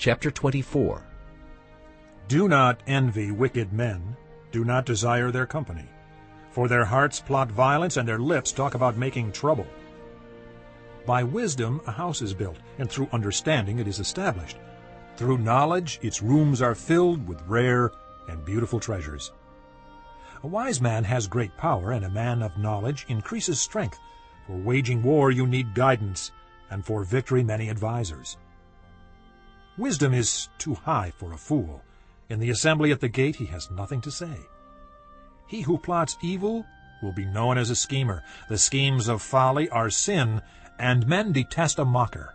chapter 24. Do not envy wicked men, do not desire their company. For their hearts plot violence, and their lips talk about making trouble. By wisdom a house is built, and through understanding it is established. Through knowledge its rooms are filled with rare and beautiful treasures. A wise man has great power, and a man of knowledge increases strength. For waging war you need guidance, and for victory many advisers. Wisdom is too high for a fool. In the assembly at the gate he has nothing to say. He who plots evil will be known as a schemer. The schemes of folly are sin, and men detest a mocker.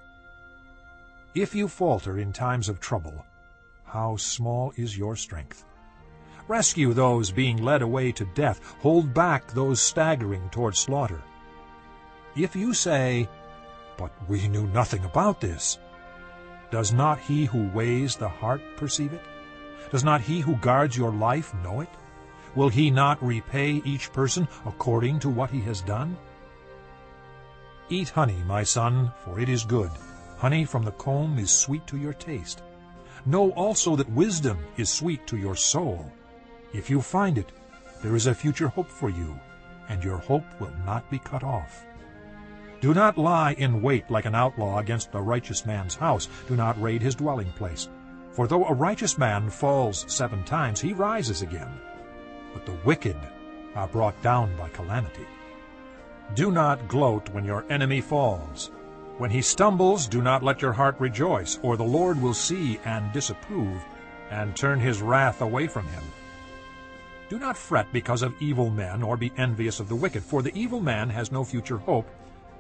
If you falter in times of trouble, how small is your strength. Rescue those being led away to death. Hold back those staggering toward slaughter. If you say, But we knew nothing about this, does not he who weighs the heart perceive it? Does not he who guards your life know it? Will he not repay each person according to what he has done? Eat honey, my son, for it is good. Honey from the comb is sweet to your taste. Know also that wisdom is sweet to your soul. If you find it, there is a future hope for you, and your hope will not be cut off. Do not lie in wait like an outlaw against a righteous man's house. Do not raid his dwelling place. For though a righteous man falls seven times, he rises again. But the wicked are brought down by calamity. Do not gloat when your enemy falls. When he stumbles, do not let your heart rejoice, or the Lord will see and disapprove, and turn his wrath away from him. Do not fret because of evil men, or be envious of the wicked, for the evil man has no future hope,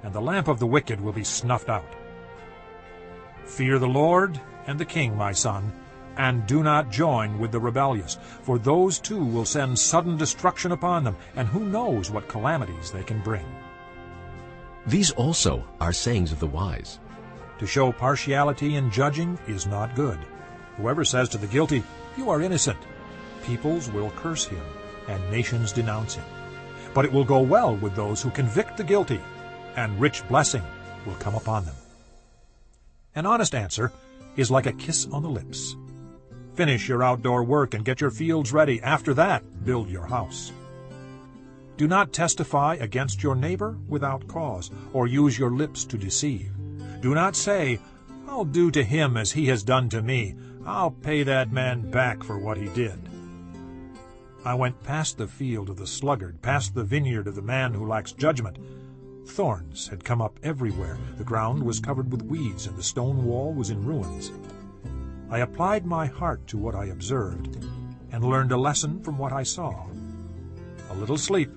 and the lamp of the wicked will be snuffed out. Fear the Lord and the king, my son, and do not join with the rebellious, for those two will send sudden destruction upon them, and who knows what calamities they can bring. These also are sayings of the wise. To show partiality in judging is not good. Whoever says to the guilty, You are innocent, peoples will curse him, and nations denounce him. But it will go well with those who convict the guilty, and rich blessing will come upon them. An honest answer is like a kiss on the lips. Finish your outdoor work and get your fields ready. After that, build your house. Do not testify against your neighbor without cause, or use your lips to deceive. Do not say, I'll do to him as he has done to me. I'll pay that man back for what he did. I went past the field of the sluggard, past the vineyard of the man who lacks judgment. Thorns had come up everywhere. The ground was covered with weeds, and the stone wall was in ruins. I applied my heart to what I observed, and learned a lesson from what I saw. A little sleep,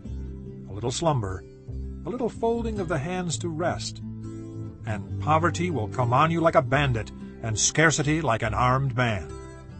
a little slumber, a little folding of the hands to rest, and poverty will come on you like a bandit, and scarcity like an armed man.